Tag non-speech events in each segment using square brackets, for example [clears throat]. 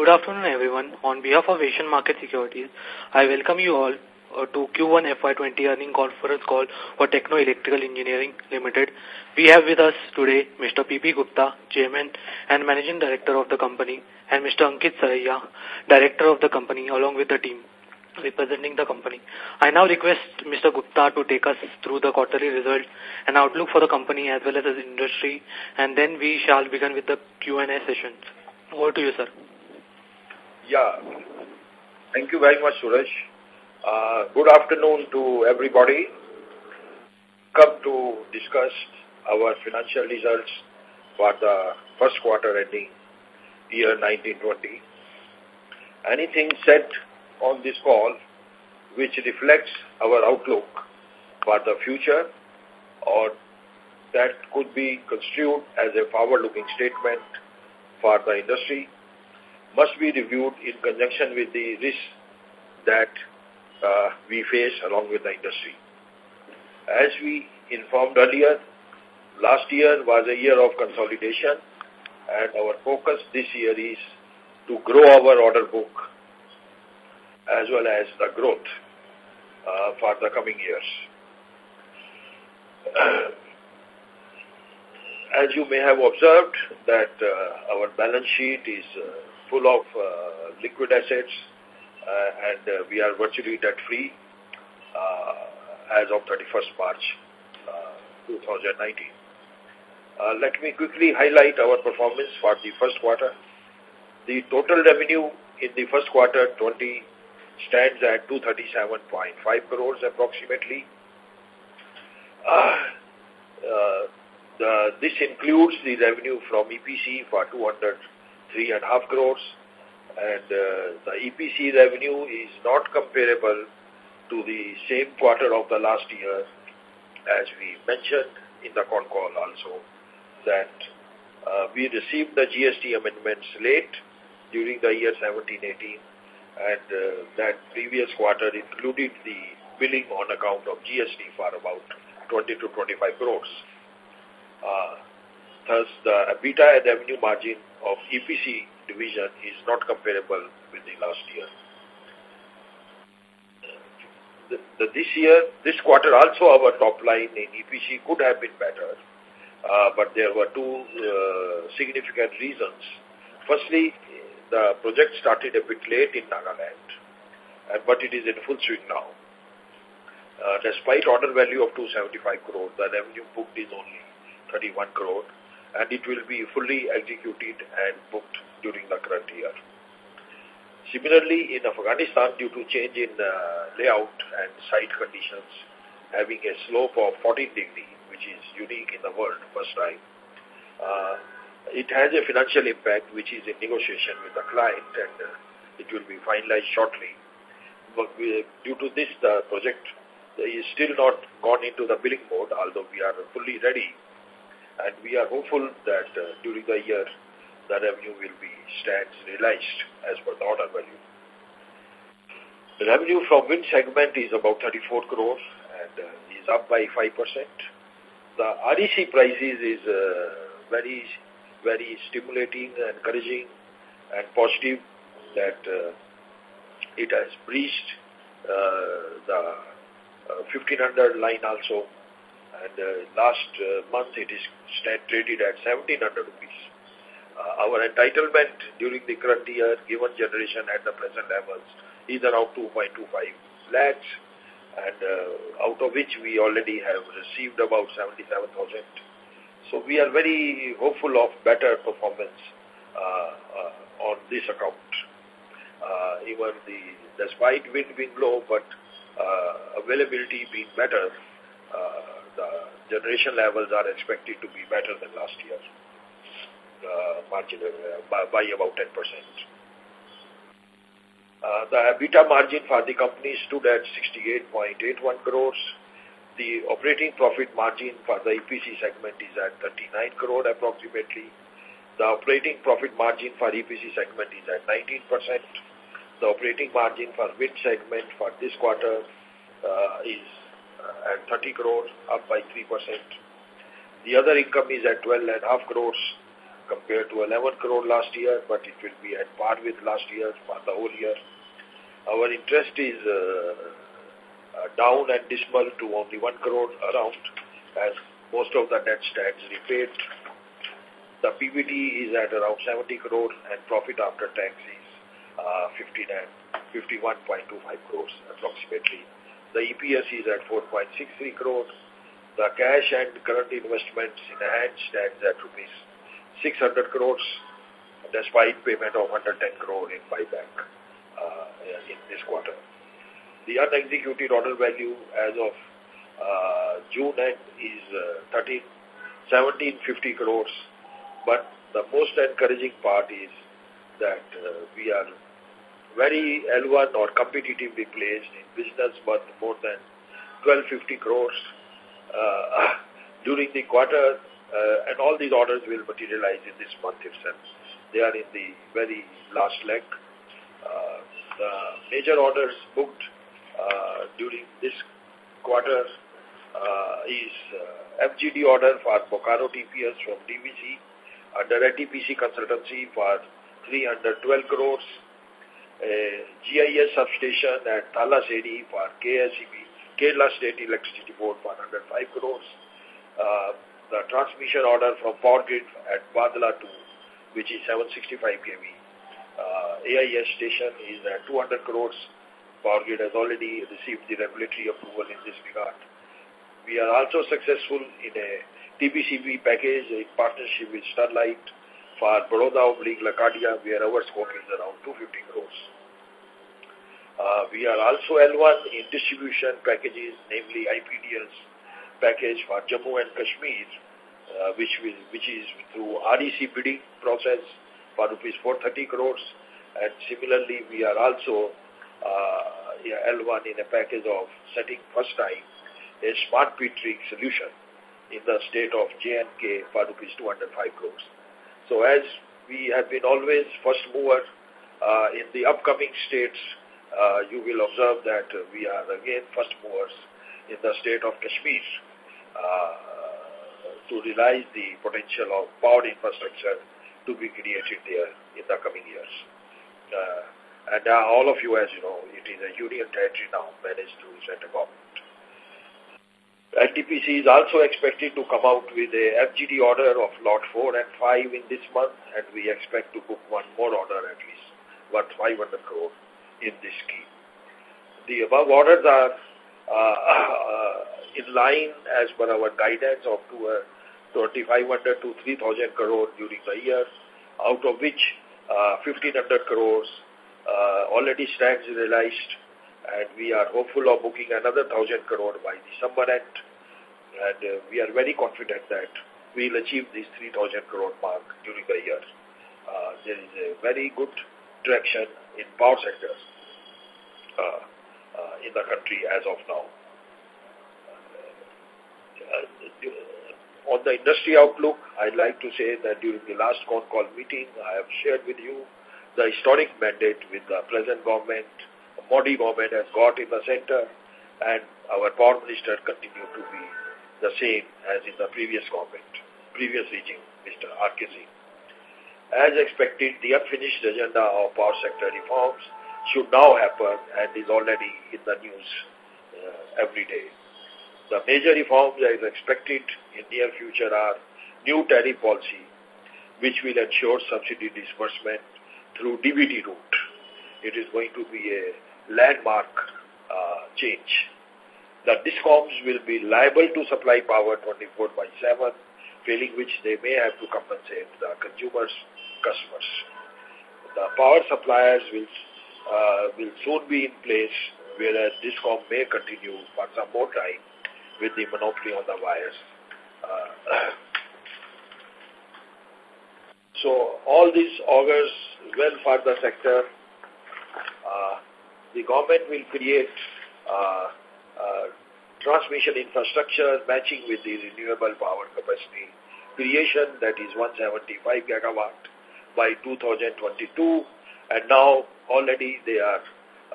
Good afternoon, everyone. On behalf of Asian Market Securities, I welcome you all uh, to Q1 FY20 earning conference call for Techno Electrical Engineering Limited. We have with us today Mr. P.P. Gupta, Chairman and Managing Director of the company, and Mr. Ankit Saraiya, Director of the company, along with the team representing the company. I now request Mr. Gupta to take us through the quarterly result and outlook for the company as well as the industry, and then we shall begin with the Q&A session. Over to you, sir. Yeah. Thank you very much, Suraj. Uh, good afternoon to everybody. Come to discuss our financial results for the first quarter ending year 1920. Anything said on this call which reflects our outlook for the future or that could be construed as a forward-looking statement for the industry must be reviewed in conjunction with the risks that uh, we face along with the industry. As we informed earlier, last year was a year of consolidation and our focus this year is to grow our order book as well as the growth uh, for the coming years. as you may have observed that uh, our balance sheet is uh, full of uh, liquid assets uh, and uh, we are virtually debt free uh, as of 31st March 2019. let me quickly highlight our performance for the first quarter. The total revenue in the first quarter 20 stands at 237.5 crores approximately. Uh, uh, the, this includes the revenue from EPC for 203.5 crores and uh, the EPC revenue is not comparable to the same quarter of the last year as we mentioned in the con call also that uh, we received the GST amendments late during the year 17-18 and uh, that previous quarter included the billing on account of GST for about 20 to 25 crores. Uh, thus, the EBITDA revenue margin of EPC division is not comparable with the last year. The, the, this year, this quarter also our top line in EPC could have been better, uh, but there were two uh, significant reasons. Firstly, the project started a bit late in Nagaland, uh, but it is in full swing now. Uh, despite order value of 275 crore, the revenue booked is only 31 crore, and it will be fully executed and booked during the current year. Similarly, in Afghanistan, due to change in uh, layout and site conditions, having a slope of 14 degree, which is unique in the world, first time, uh, it has a financial impact which is in negotiation with the client and uh, it will be finalized shortly. But we, due to this, the project is still not gone into the billing mode, although we are fully ready. And we are hopeful that uh, during the year, the revenue will be stands realized as per the order value. The revenue from wind segment is about 34 crores and uh, is up by 5%. The REC prices is uh, very very stimulating, encouraging, and positive that uh, it has breached uh, the uh, 1500 line also. And uh, last uh, month it is traded at 1700 rupees. Uh, our entitlement during the current year, given generation at the present levels, is around 2.25 lakhs, and uh, out of which we already have received about 77,000 so we are very hopeful of better performance uh, uh, on this account. Even the despite wind being low, but availability being better, uh, generation levels are expected to be better than last year, uh, margin, uh, by, by about 10%. Uh, the EBITDA margin for the company stood at 68.81 crores, the operating profit margin for the EPC segment is at 39 crore approximately. The operating profit margin for EPC segment is at 19%. The operating margin for mid segment for this quarter uh, is at 30 crores, up by 3%. The other income is at 12.5 crores compared to 11 crore last year, but it will be at par with last year for the whole year. Our interest is uh, uh, down and dismal to only 1 crore around as most of the debt stands repaid. The PBT is at around 70 crore and profit after tax is uh, 51.25 crores approximately. The EPS is at 4.63 crores. The cash and current investments in hand stands at rupees 600 crores despite payment of 110 crore in buyback uh, in this quarter. The unexecuted order value as of uh, June end is uh, 13, 1750 crores. But the most encouraging part is that uh, we are very L1 or competitively placed in business worth more than 1250 crores uh, [laughs] during the quarter uh, and all these orders will materialize in this month itself. They are in the very last leg. Uh, the major orders booked uh, during this quarter uh, is uh, FGD order for Bokaro TPS from DVC under NTPC consultancy for 312 crores, a GIS substation at Talasedi for KSEB, Kerala State Electricity Board for 105 crores, uh, the transmission order from Power Grid at Badla 2, which is 765 kV. Uh, AIS station is at 200 crores. Power Grid has already received the regulatory approval in this regard. We are also successful in a TBCB package in partnership with Sterlite for Baroda oblique Lakadia, where our scope is around 250 crores. Uh, we are also L1 in distribution packages, namely IPDS package for Jammu and Kashmir, uh, which, will, which is through REC bidding process for rupees 430 crores. And similarly, we are also uh, yeah, L1 in a package of setting first time a smart metering solution in the state of J&K for rupees 205 crores. So as we have been always first mover uh, in the upcoming states, uh, you will observe that we are again first movers in the state of Kashmir. Uh, to realize the potential of power infrastructure to be created there in the coming years. Uh, and uh, all of you, as you know, it is a union territory now managed through center government. NTPC is also expected to come out with a FGD order of lot 4 and 5 in this month, and we expect to book one more order at least, worth 500 crore in this scheme. The above orders are uh, uh, in line as per our guidance of to, uh, 2,500 to 3,000 crore during the year, out of which uh, 1,500 crores uh, already stands realized and we are hopeful of booking another 1,000 crore by December end and uh, we are very confident that we'll achieve this 3,000 crore mark during the year. Uh, there is a very good traction in power sector uh, uh, in the country as of now. Uh, on the industry outlook, I'd like to say that during the last con call meeting, I have shared with you the historic mandate with the present government, Modi government has got in the center, and our power minister continue to be the same as in the previous government, previous regime, Mr. R.K. As expected, the unfinished agenda of power sector reforms should now happen and is already in the news uh, every day. The major reforms that is expected in near future are new tariff policy, which will ensure subsidy disbursement through DBT route. It is going to be a landmark uh, change. The discoms will be liable to supply power 24 by 7, failing which they may have to compensate the consumers, customers. The power suppliers will uh, will soon be in place, whereas discom may continue for some more time with the monopoly on the wires. Uh, so all these augurs well for the sector. Uh, the government will create uh, uh, transmission infrastructure matching with the renewable power capacity creation that is 175 gigawatt by 2022 and now already they are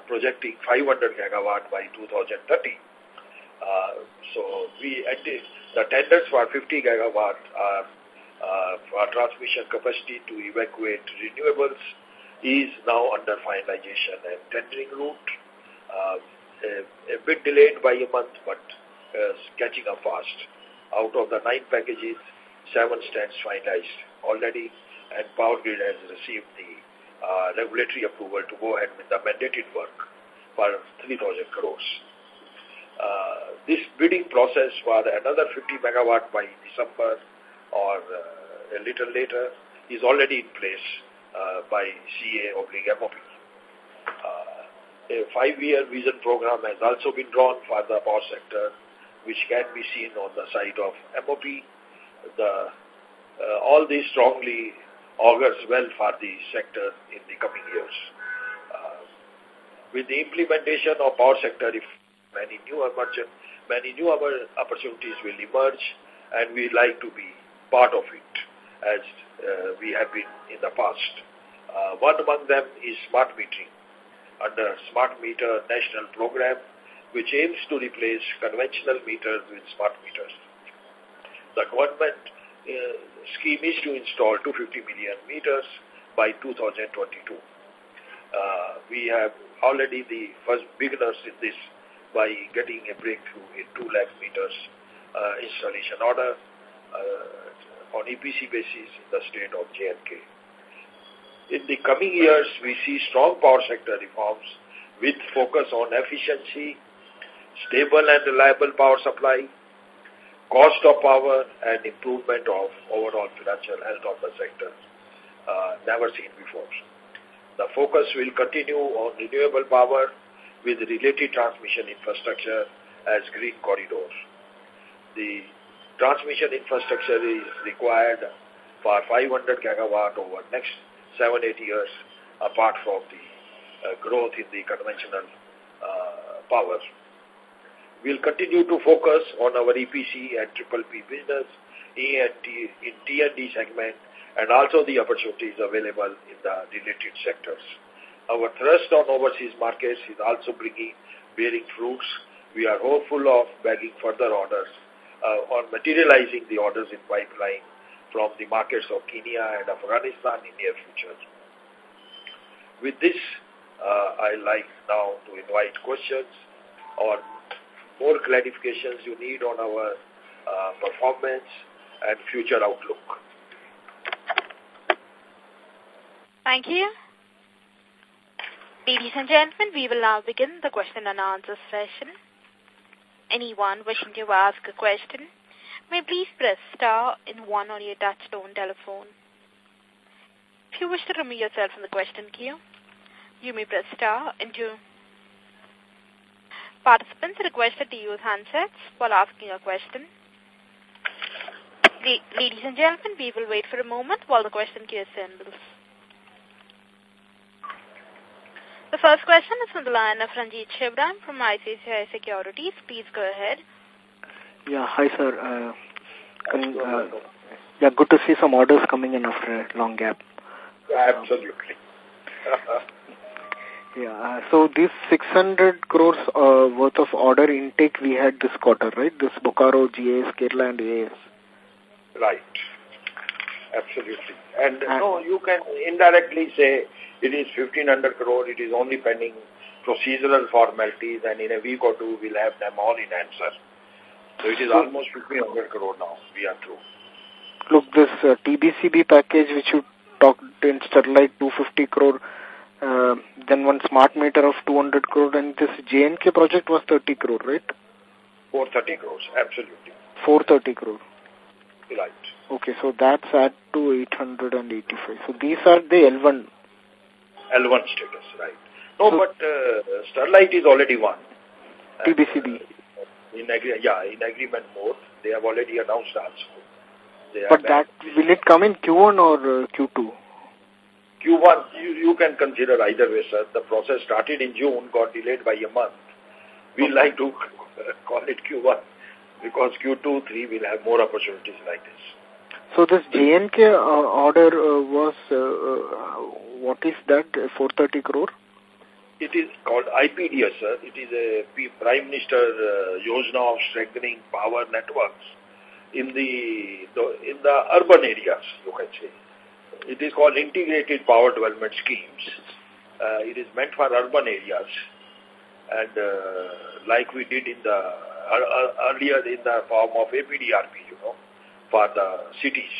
projecting 500 gigawatt by 2030. Uh, so we the tenders for 50 gigawatt are uh, our transmission capacity to evacuate renewables is now under finalization and tendering route. Uh, a, a, bit delayed by a month, but uh, catching up fast. Out of the nine packages, seven stands finalized already, and Power Grid has received the uh, regulatory approval to go ahead with the mandated work for 3,000 crores. Uh, this bidding process for another 50 megawatt by December or uh, a little later is already in place uh, by CEA oblique MOP. Uh, a five-year vision program has also been drawn for the power sector, which can be seen on the side of MOP. The, uh, all these strongly augurs well for the sector in the coming years. Uh, with the implementation of power sector, if many new emergent, many new opportunities will emerge, and we like to be part of it as uh, we have been in the past. Uh, one among them is smart metering under Smart Meter National Program, which aims to replace conventional meters with smart meters. The government scheme is to install 250 million meters by 2022. Uh, we have already the first beginners in this by getting a breakthrough in 2 lakh meters uh, installation order uh, on EPC basis in the state of J&K. In the coming years, we see strong power sector reforms with focus on efficiency, stable and reliable power supply, cost of power, and improvement of overall financial health of the sector, uh, never seen before. The focus will continue on renewable power with related transmission infrastructure as green corridors. The transmission infrastructure is required for 500 gigawatt over next 7-8 years apart from the uh, growth in the conventional uh, power. We'll continue to focus on our EPC and Triple P business in T&D segment and also the opportunities available in the related sectors. Our thrust on overseas markets is also bringing bearing fruits. We are hopeful of bagging further orders uh, on materializing the orders in pipeline from the markets of Kenya and Afghanistan in near future. With this, uh, I like now to invite questions or more clarifications you need on our uh, performance and future outlook. Thank you. Ladies and gentlemen, we will now begin the question and answer session. Anyone wishing to ask a question may please press star in one on your touchtone telephone. If you wish to remove yourself from the question queue, you may press star and two. Participants are requested to use handsets while asking a question. Ladies and gentlemen, we will wait for a moment while the question queue assembles. The first question is from the line of Ranjit Shivram from ICICI Securities. Please go ahead. Yeah, hi sir. Uh, coming, uh, yeah, good to see some orders coming in after a long gap. Absolutely. [laughs] yeah, uh, so this 600 crores uh, worth of order intake we had this quarter, right? This Bokaro, GIS, Kerala and AS. Right. Absolutely. And, and no, you can indirectly say it is 1500 crore, it is only pending procedural formalities and in a week or two we'll have them all in answer. So it is so, almost 1500 crore now, we are through. Look, this uh, TBCB package which you talked in Sterlite 250 crore, uh, then one smart meter of 200 crore and this J&K project was 30 crore, right? 430 crores, absolutely. 430 crore. Right. Okay, so that's at to 885. So these are the L1 L1 status, right. No, so, but uh, Sterlite is already one. TBCB. Uh, in agree yeah, in agreement mode. They have already announced also. but that, will it come in Q1 or uh, Q2? Q1, you, you can consider either way, sir. The process started in June, got delayed by a month. We like to [laughs] call it Q1 because Q2, 3 will have more opportunities like this. So this J&K uh, order uh, was, uh, uh, what is that, 430 crore? It is called IPDS, sir. It is a Prime Minister uh, Yojana of Strengthening Power Networks. in the, the in the urban areas, you can say. It is called integrated power development schemes. Uh, it is meant for urban areas, and uh, like we did in the uh, earlier in the form of APDRP, you know, for the cities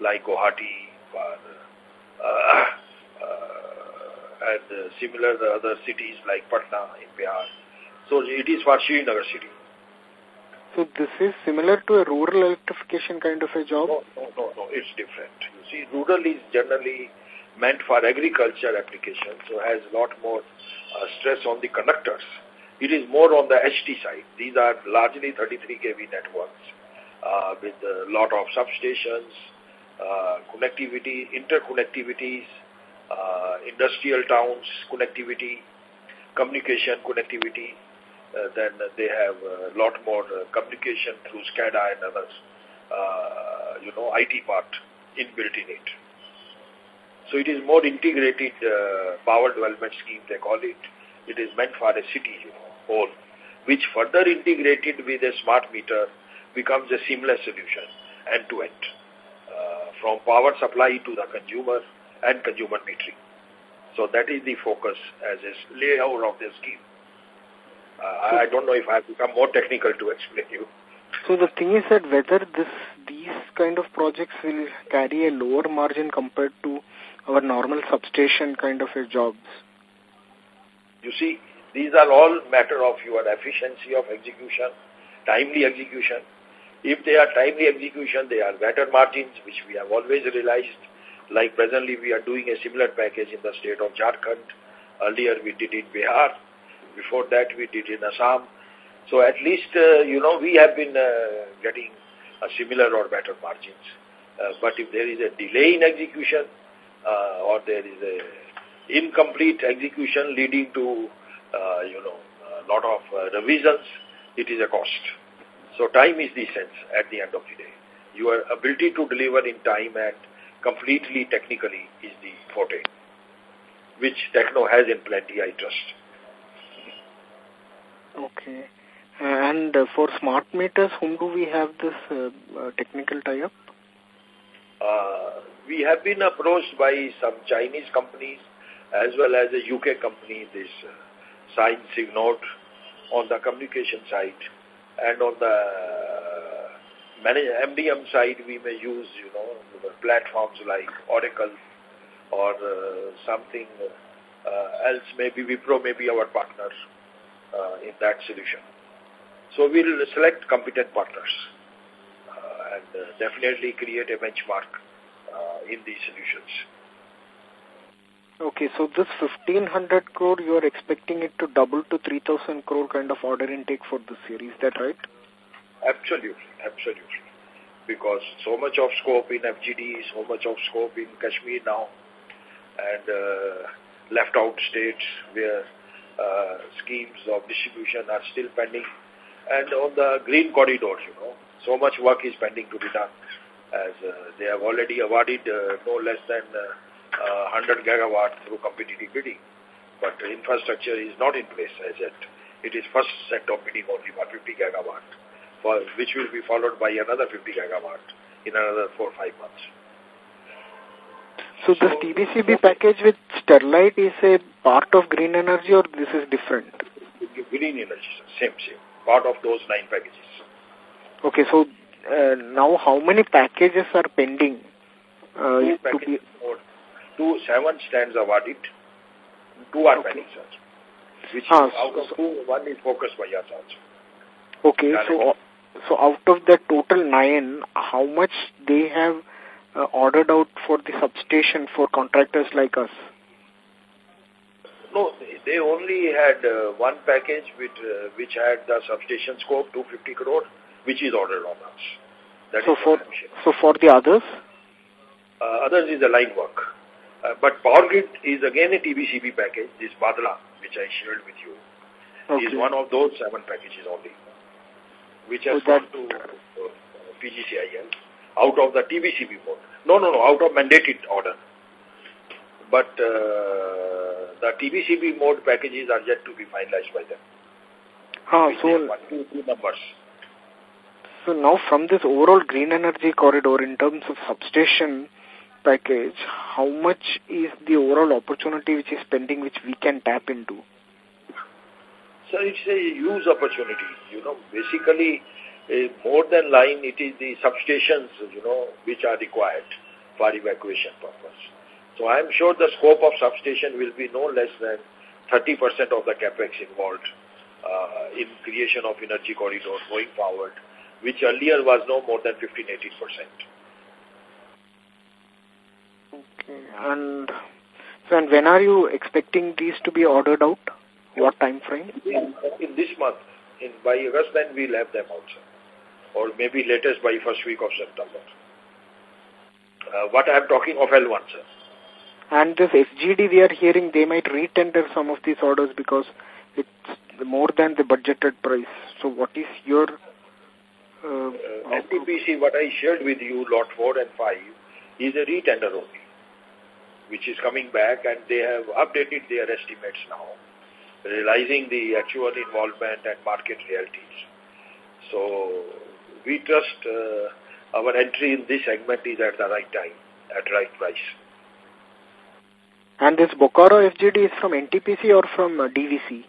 like Guwahati, for uh, [coughs] uh, and uh, similar other cities like Patna in Bihar. So it is for Srinagar city. So this is similar to a rural electrification kind of a job? No, no, no, no, it's different. You see, rural is generally meant for agriculture application, so has a lot more uh, stress on the conductors. It is more on the HT side. These are largely 33 kV networks uh, with a lot of substations, uh, connectivity, interconnectivities, uh, industrial towns connectivity, communication connectivity, then they have a lot more uh, communication through SCADA and others, uh, you know, IT part inbuilt in it. So it is more integrated uh, power development scheme, they call it. It is meant for a city, you know, whole, which further integrated with a smart meter becomes a seamless solution, end-to-end, -end, uh, from power supply to the consumer and consumer metering. So that is the focus as a layout of the scheme. Uh, I don't know if I have become more technical to explain you. So the thing is that whether this these kind of projects will carry a lower margin compared to our normal substation kind of a jobs. You see, these are all matter of your efficiency of execution, timely execution. If they are timely execution, they are better margins, which we have always realized. Like presently, we are doing a similar package in the state of Jharkhand. Earlier, we did it in Bihar. Before that, we did in Assam. So at least, uh, you know, we have been uh, getting a similar or better margins. Uh, but if there is a delay in execution uh, or there is a incomplete execution leading to, uh, you know, a lot of uh, revisions, it is a cost. So time is the sense at the end of the day. Your ability to deliver in time and completely technically is the forte, which Techno has in plenty, I trust. Okay. And uh, for smart meters, whom do we have this uh, uh, technical tie-up? Uh, we have been approached by some Chinese companies as well as a UK company, this uh, Sign Signode on the communication side. And on the MDM side, we may use, you know, platforms like Oracle or something else. Maybe Wipro may be our partner in that solution. So we'll select competent partners uh, and uh, definitely create a benchmark uh, in these solutions. Okay, so this 1500 crore, you are expecting it to double to 3000 crore kind of order intake for this year. Is that right? Absolutely, absolutely. Because so much of scope in FGD, so much of scope in Kashmir now, and uh, left out states where uh, schemes of distribution are still pending. And on the green corridors, you know, so much work is pending to be done as uh, they have already awarded uh, no less than uh, 100 gigawatt through competitive bidding. But infrastructure is not in place as yet. It is first set of bidding only for 50 gigawatt, for, which will be followed by another 50 gigawatt in another four or five months. So, so this TBCB package with Sterlite is a part of green energy or this is different? Green energy, same, same. Part of those nine packages. Okay, so uh, now how many packages are pending? Uh, two packages more. Two, seven stands awarded. Two are okay. pending, sir. Which ah, out so, of two, one is focused by us also. Okay, so, so out of the total nine, how much they have uh, ordered out for the substation for contractors like us? No, they only had uh, one package which, uh, which had the substation scope, 250 crore, which is ordered on us. That so, for, so for the others? Uh, others is the line work. Uh, but Power Grid is again a TBCB package, this Badla, which I shared with you, okay. is one of those seven packages only, which has so gone to uh, PGCIL out of the TBCB mode. No, no, no, out of mandated order. But uh, the TBCB mode packages are yet to be finalized by them. Ah, so one, two, two numbers. So now from this overall green energy corridor in terms of substation package, how much is the overall opportunity which is pending which we can tap into? So it's a huge opportunity. You know, basically, uh, more than line, it is the substations, you know, which are required for evacuation purpose. So I'm sure the scope of substation will be no less than 30% of the capex involved uh, in creation of energy corridor going forward, which earlier was no more than 15-18%. Okay. And, so and when are you expecting these to be ordered out? What time frame? In, in this month. In By August, then we'll have them also. Or maybe latest by first week of September. Uh, what I'm talking of L1, sir. And this FGD, we are hearing they might retender some of these orders because it's more than the budgeted price. So what is your... Uh, uh, NTPC, what I shared with you, lot 4 and 5, is a retender only, which is coming back and they have updated their estimates now, realizing the actual involvement and market realities. So we trust uh, our entry in this segment is at the right time, at right price. And this Bokaro FGD is from NTPC or from uh, DVC?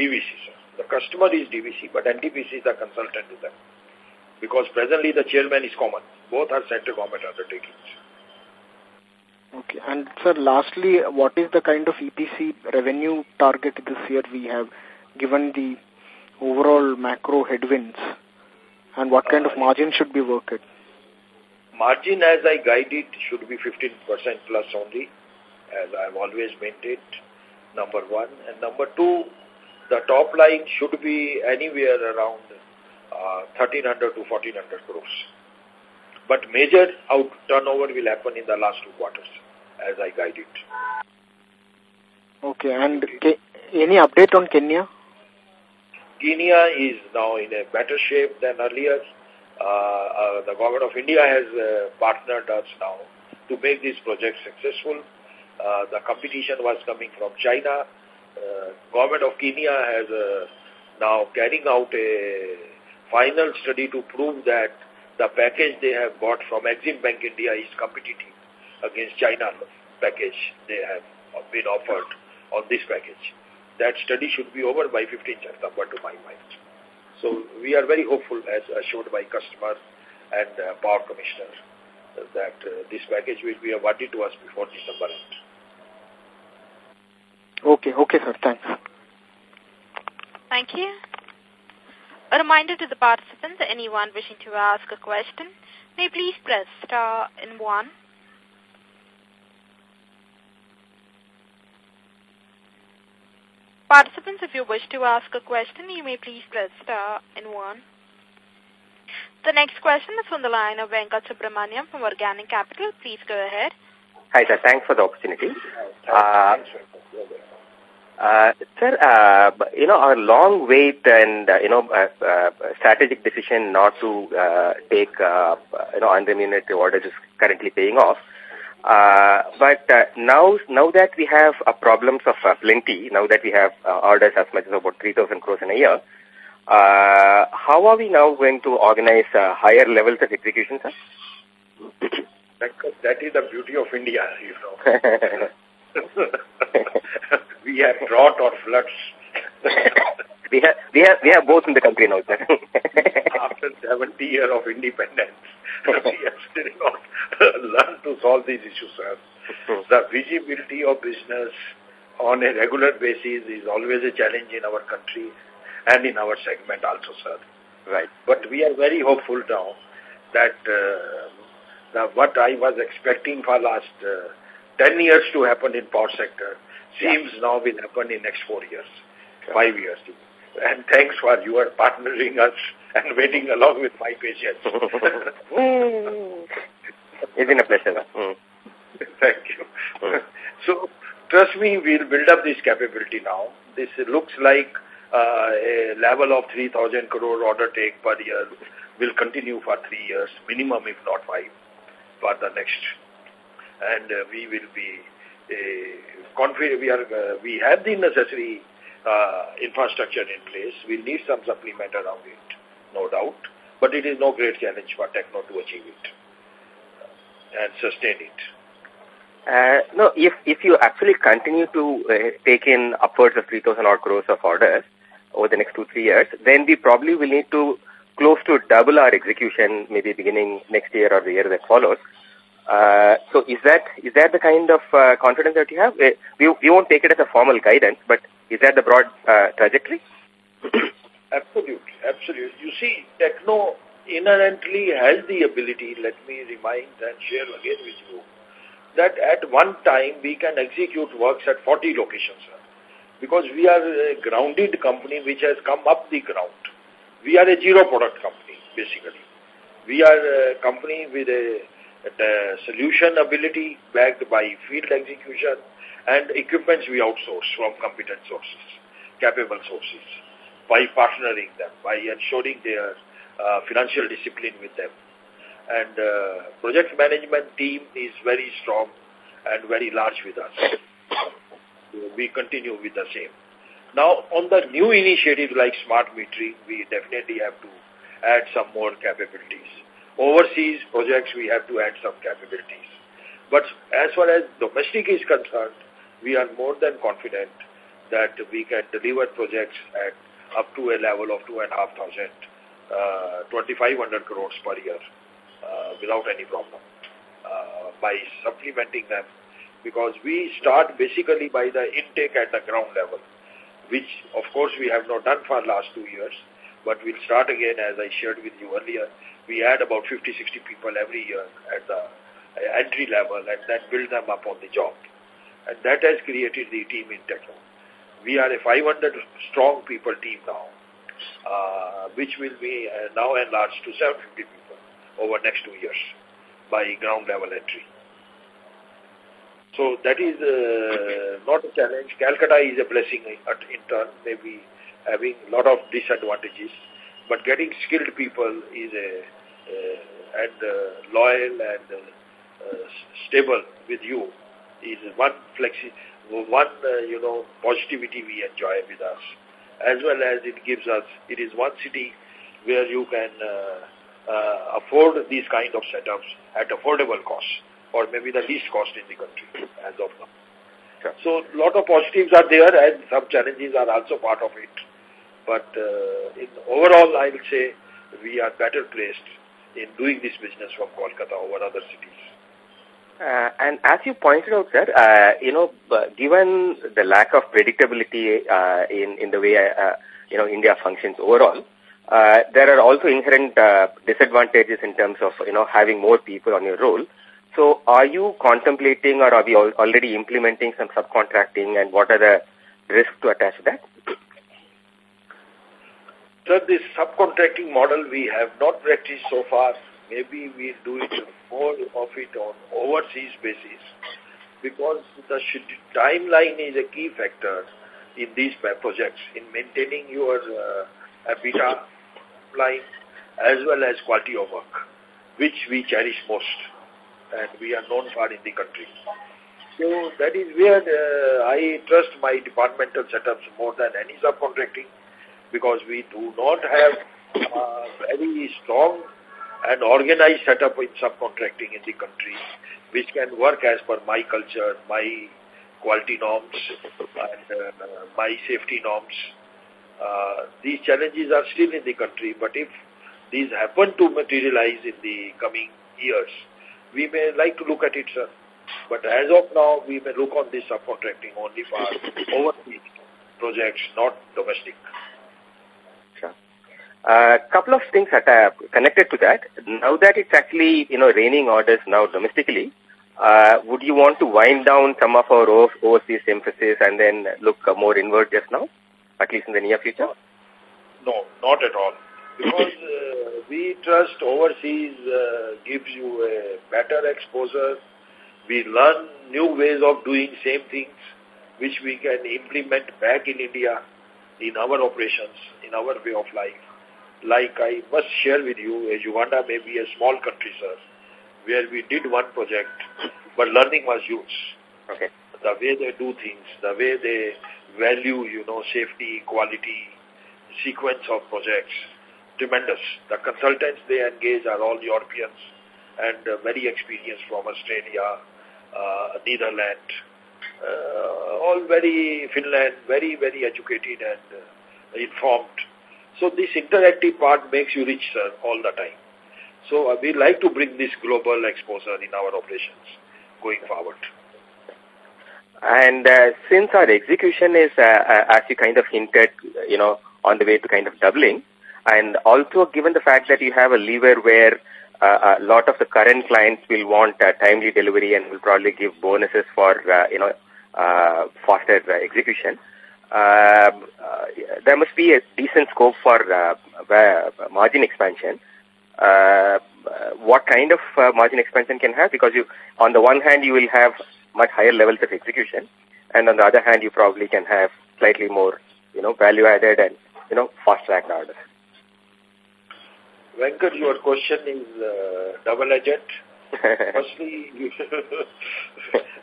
DVC, sir. The customer is DVC, but NTPC is the consultant to them. Because presently the chairman is common. Both are central government undertakings. Okay. And, sir, lastly, what is the kind of EPC revenue target this year we have, given the overall macro headwinds? And what kind of margin should be worked? Margin, as I guided, should be 15% plus only as I've always maintained, number one. And number two, the top line should be anywhere around uh, 1300 to 1400 crores. But major out turnover will happen in the last two quarters, as I guided. Okay, and any update on Kenya? Kenya is now in a better shape than earlier. Uh, uh, the government of India has uh, partnered us now to make this project successful. Uh, the competition was coming from China. Uh, government of Kenya has uh, now carrying out a final study to prove that the package they have got from Exim Bank India is competitive against China package they have been offered on this package. That study should be over by 15th September to my mind. So we are very hopeful as assured by customer and uh, power commissioner that uh, this package will be awarded to us before December end. Okay, okay, sir. Thanks. Thank you. A reminder to the participants, anyone wishing to ask a question, may please press star and one. Participants, if you wish to ask a question, you may please press star and one. The next question is from the line of Venkat Subramaniam from Organic Capital. Please go ahead. Hi, sir. Thanks for the opportunity. Uh, uh, sir, uh, you know, our long wait and, uh, you know, uh, uh, strategic decision not to uh, take, uh, you know, unremunerated orders is currently paying off. Uh, but uh, now, now that we have uh, problems of uh, plenty, now that we have uh, orders as much as about 3,000 crores in a year, uh, how are we now going to organize uh, higher levels of execution, sir? that is the beauty of India, you know. [laughs] [laughs] we have drought or floods. [laughs] we have we have we have both in the country now, sir. [laughs] After 70 years of independence, [laughs] we have still not [laughs] learned to solve these issues, sir. the visibility of business on a regular basis is always a challenge in our country and in our segment also, sir. Right. But we are very hopeful now that uh, the, what I was expecting for last uh, 10 years to happen in power sector seems yeah. now will happen in next four years, five years. And thanks for your partnering us [laughs] and waiting along with my patience. it's been a pleasure. Mm. Thank you. Mm. [laughs] So, trust me, we'll build up this capability now. This looks like uh, a level of 3,000 crore order take per year will continue for three years, minimum if not five, for the next and uh, we will be uh, confident. We are uh, we have the necessary uh, infrastructure in place. We need some supplement around it, no doubt. but it is no great challenge for Techno to achieve it and sustain it. Uh, no, if if you actually continue to uh, take in upwards of 3,000 odd crores of orders over the next two, three years, then we probably will need to close to double our execution maybe beginning next year or the year that follows. Uh, so is that is that the kind of uh, confidence that you have? Uh, we, we won't take it as a formal guidance, but is that the broad uh, trajectory? [coughs] absolutely, absolutely. You see, Techno inherently has the ability, let me remind and share again with you, that at one time we can execute works at 40 locations. Because we are a grounded company which has come up the ground. We are a zero product company, basically. We are a company with a, a solution ability backed by field execution and equipments we outsource from competent sources, capable sources, by partnering them, by ensuring their uh, financial discipline with them. And uh, project management team is very strong and very large with us. we continue with the same. Now, on the new initiative like smart metering, we definitely have to add some more capabilities. Overseas projects, we have to add some capabilities. But as far as domestic is concerned, we are more than confident that we can deliver projects at up to a level of 2,500, uh, 2,500 crores per year uh, without any problem uh, by supplementing them because we start basically by the intake at the ground level which of course we have not done for last two years but we'll start again as I shared with you earlier. We add about 50, 60 people every year at the entry level and then build them up on the job. And that has created the team in Techno. We are a 500 strong people team now, uh, which will be uh, now enlarged to 750 people over next two years by ground level entry. So that is uh, not a challenge. Calcutta is a blessing in turn, maybe having a lot of disadvantages, but getting skilled people is a uh, and uh, loyal and uh, uh, stable with you is one flexi one, uh, you know, positivity we enjoy with us, as well as it gives us, it is one city where you can uh, uh, afford these kind of setups at affordable cost, or maybe the least cost in the country as of now. Sure. So, a lot of positives are there and some challenges are also part of it. But uh, in overall, I will say we are better placed in doing this business from Kolkata over other cities. Uh, and as you pointed out, sir, uh, you know, given the lack of predictability uh, in in the way uh, you know India functions overall, uh, there are also inherent uh, disadvantages in terms of you know having more people on your roll. So, are you contemplating or are we al already implementing some subcontracting, and what are the risks to attach to that? So, this subcontracting model we have not practiced so far maybe we do it more of it on overseas basis because the timeline is a key factor in these projects in maintaining your uh, EBITDA line as well as quality of work, which we cherish most and we are known for in the country. So that is where uh, I trust my departmental setups more than any subcontracting because we do not have uh, very strong and organized setup in subcontracting in the country, which can work as per my culture, my quality norms, and uh, my safety norms. Uh, these challenges are still in the country, but if these happen to materialize in the coming years, we may like to look at it, sir. But as of now, we may look on this subcontracting only for overseas projects, not domestic. A couple of things that are connected to that. Now that it's actually, you know, raining orders now domestically, uh, would you want to wind down some of our overseas emphasis and then look uh, more inward just now, at least in the near future? No, not at all. [clears throat] Because uh, we trust overseas uh, gives you a better exposure. We learn new ways of doing same things, which we can implement back in India, in our operations, in our way of life like I must share with you, Uganda may be a small country, sir, where we did one project, but learning was huge. Okay. The way they do things, the way they value, you know, safety, quality, sequence of projects, tremendous. The consultants they engage are all Europeans and uh, very experienced from Australia, uh, Netherlands, uh, all very Finland, very, very educated and uh, informed. So this interactive part makes you rich, sir, all the time. So uh, we like to bring this global exposure in our operations going forward. And uh, since our execution is, uh, uh, as you kind of hinted, you know, on the way to kind of doubling, and also given the fact that you have a lever where uh, a lot of the current clients will want uh, timely delivery and will probably give bonuses for, uh, you know, uh, faster uh, execution, there must be a decent scope for uh, margin expansion. Uh, what kind of uh, margin expansion can have? Because you, on the one hand, you will have much higher levels of execution, and on the other hand, you probably can have slightly more, you know, value-added and, you know, fast-track orders. Venkat, your question is uh, double-edged. Firstly, [laughs]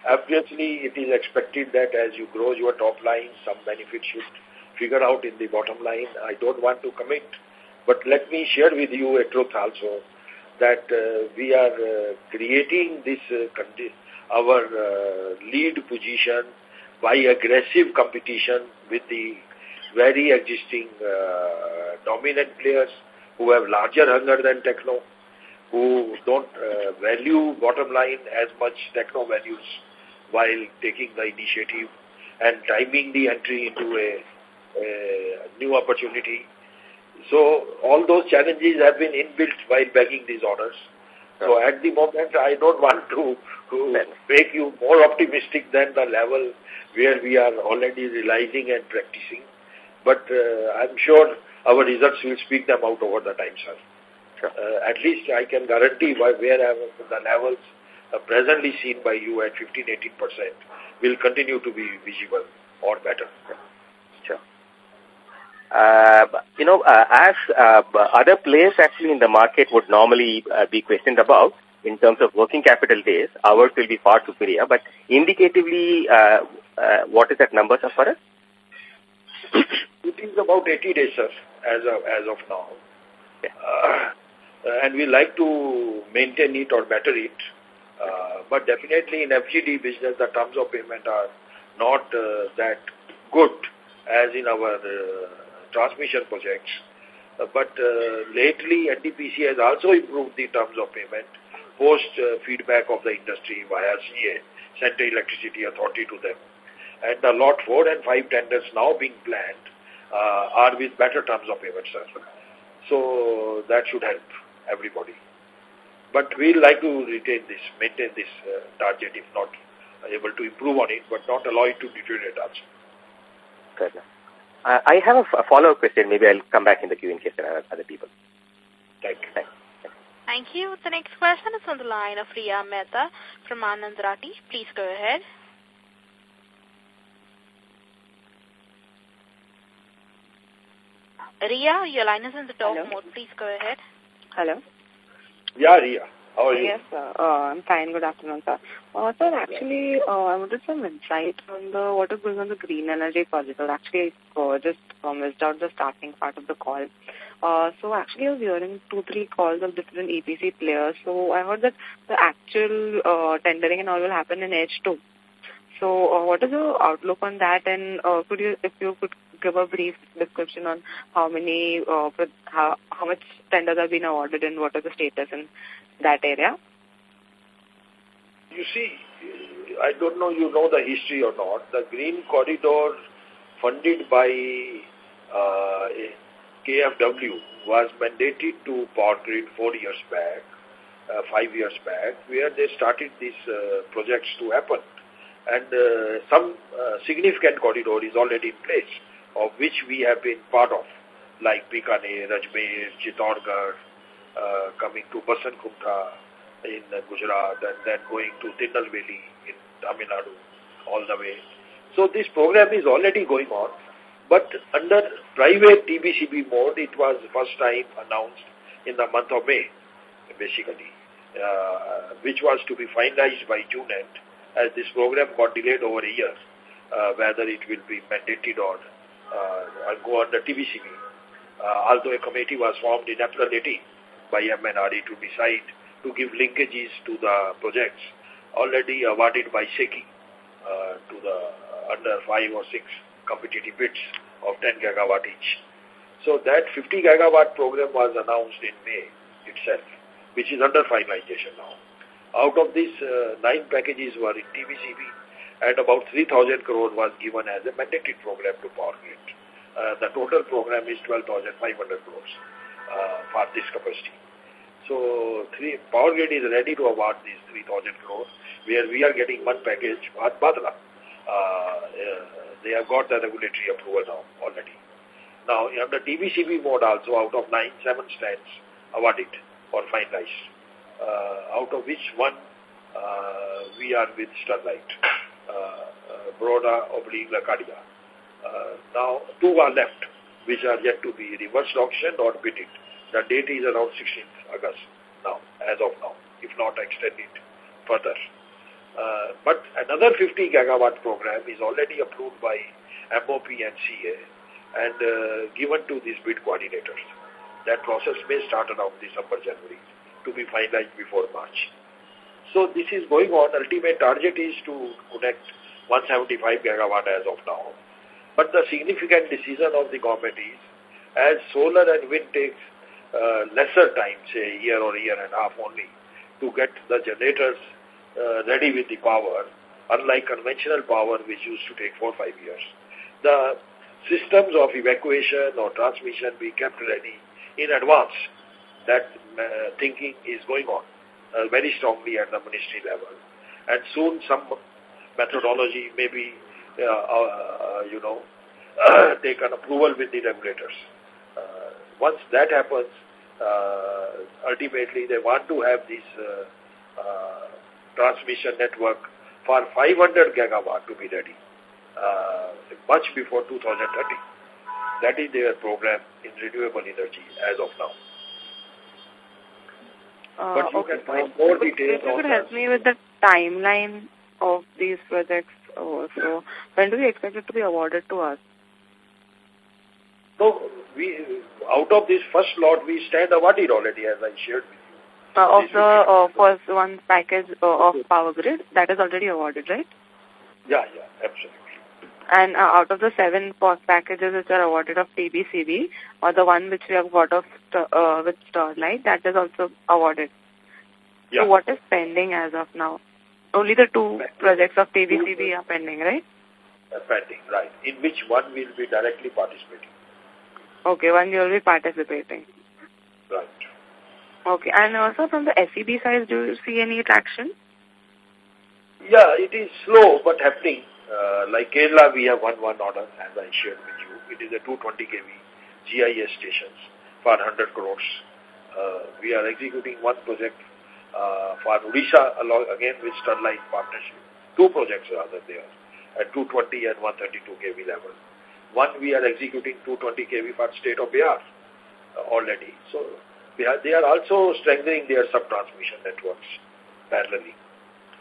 obviously it is expected that as you grow your top line, some benefit should figure out in the bottom line. I don't want to commit, but let me share with you a truth also that uh, we are uh, creating this uh, our uh, lead position by aggressive competition with the very existing uh, dominant players who have larger hunger than techno, who don't uh, value bottom line as much techno values while taking the initiative and timing the entry into a, a new opportunity. So all those challenges have been inbuilt while bagging these orders. So at the moment, I don't want to, to make you more optimistic than the level where we are already realizing and practicing. But uh, I'm sure our results will speak them out over the time, sir. Sure. Uh, at least I can guarantee where the levels uh, presently seen by you at 15-18% will continue to be visible or better. Sure. Uh, you know, uh, as uh, other players actually in the market would normally uh, be questioned about in terms of working capital days, ours will be far superior. But indicatively, uh, uh, what is that number, sir, for us? it is about 80 days, sir, as of, as of now. Yeah. Uh, and we like to maintain it or better it. Uh, but definitely in FGD business, the terms of payment are not uh, that good as in our uh, transmission projects. Uh, but uh, lately, NTPC has also improved the terms of payment post uh, feedback of the industry via CEA, Central Electricity Authority to them. And the lot 4 and 5 tenders now being planned are with better terms of payment, sir. So that should help everybody. But we like to retain this, maintain this uh, target if not able to improve on it, but not allow it to deteriorate also. Good. Uh, I have a, follow-up question. Maybe I'll come back in the queue in case there are other people. Thank you. Thank. Thank you. The next question is on the line of Riya Mehta from Anand Rathi. Please go ahead. Riya, your line is in the talk Hello? mode. Please go ahead. Hello. Yeah, Riya. How are you? Yes, sir. Uh, I'm fine. Good afternoon, sir. Uh, sir, actually, uh, I wanted some insight on the what is going on the green energy project. Actually, I uh, just uh, missed out the starting part of the call. Uh, so actually, I was hearing two, three calls of different EPC players. So I heard that the actual uh, tendering and all will happen in H2. So uh, what is your outlook on that? And uh, could you, if you could give a brief description on how many, uh, how, how much tenders have been awarded and what is the status in that area? You see, I don't know you know the history or not. The Green Corridor funded by uh, KFW was mandated to Power Grid four years back, uh, five years back, where they started these uh, projects to happen. And uh, some uh, significant corridor is already in place of which we have been part of, like Bikaner, Ajmer, Chittorgarh, uh, coming to Banaskantha in uh, Gujarat, and then going to Tirunelveli in Tamil Nadu all the way. So this program is already going on, but under private TBCB mode, it was first time announced in the month of May, basically, uh, which was to be finalized by June end, as this program got delayed over a year, uh, whether it will be mandated or uh, go under TBCB. uh, although a committee was formed in April 18 by MNRE to decide to give linkages to the projects already awarded by SECI uh, to the under five or six competitive bids of 10 gigawatt each. So that 50 gigawatt program was announced in May itself, which is under finalization now. Out of these, uh, nine packages were in TBCB and about 3,000 crore was given as a mandatory program to Power Grid. Uh, the total program is 12,500 crores uh, for this capacity. So three, Power Grid is ready to award these 3,000 crores, where we are getting one package, Badla. Uh, uh, they have got the regulatory approval now already. Now, under TBCB mode also, out of nine, seven stands awarded or finalized, uh, out of which one uh, we are with Sterlite, uh, uh, Baroda oblique Lakadia. Uh, now, two are left, which are yet to be reversed auction or bidded. The date is around 16th August now, as of now, if not extended further. Uh, but another 50 gigawatt program is already approved by MOP and CEA and uh, given to these bid coordinators. That process may start around December, January to be finalized before March. So this is going on. Ultimate target is to connect 175 gigawatt as of now. But the significant decision of the government is, as solar and wind takes uh, lesser time, say year or year and a half only, to get the generators uh, ready with the power, unlike conventional power which used to take four or five years. The systems of evacuation or transmission be kept ready in advance. That uh, thinking is going on uh, very strongly at the ministry level. And soon some methodology may be, uh, uh, you know, [clears throat] taken approval with the regulators. Uh, once that happens, uh, ultimately they want to have this transmission network for 500 gigawatt to be ready uh, much before 2030. That is their program in renewable energy as of now. Uh, but you okay. can find more details. If you could help me with the timeline of these projects also. When do we expect it to be awarded to us? So, we, out of this first lot, we stand awarded already, as I shared with you. Uh, of the uh, first one package uh, of Power Grid, that is already awarded, right? Yeah, yeah, absolutely. And uh, out of the seven post packages which are awarded of TBCB, or the one which we have got of uh, with Sterlite, that is also awarded. Yeah. So what is pending as of now? Only the two projects of TBCB are pending, right? Uh, pending, right. In which one will be directly participating. Okay, one you will be participating. Right. Okay, and also from the SEB side, do you see any traction? Yeah, it is slow but happening. Uh, like Kerala, we have one one order, as I shared with you. It is a 220 kV GIS stations for 100 crores. Uh, we are executing one project uh, for Odisha, along again with Sterlite partnership. Two projects rather there, at 220 and 132 kV level. One we are executing 220 kV for state of Bihar uh, already. So they are, they are also strengthening their sub-transmission networks parallelly,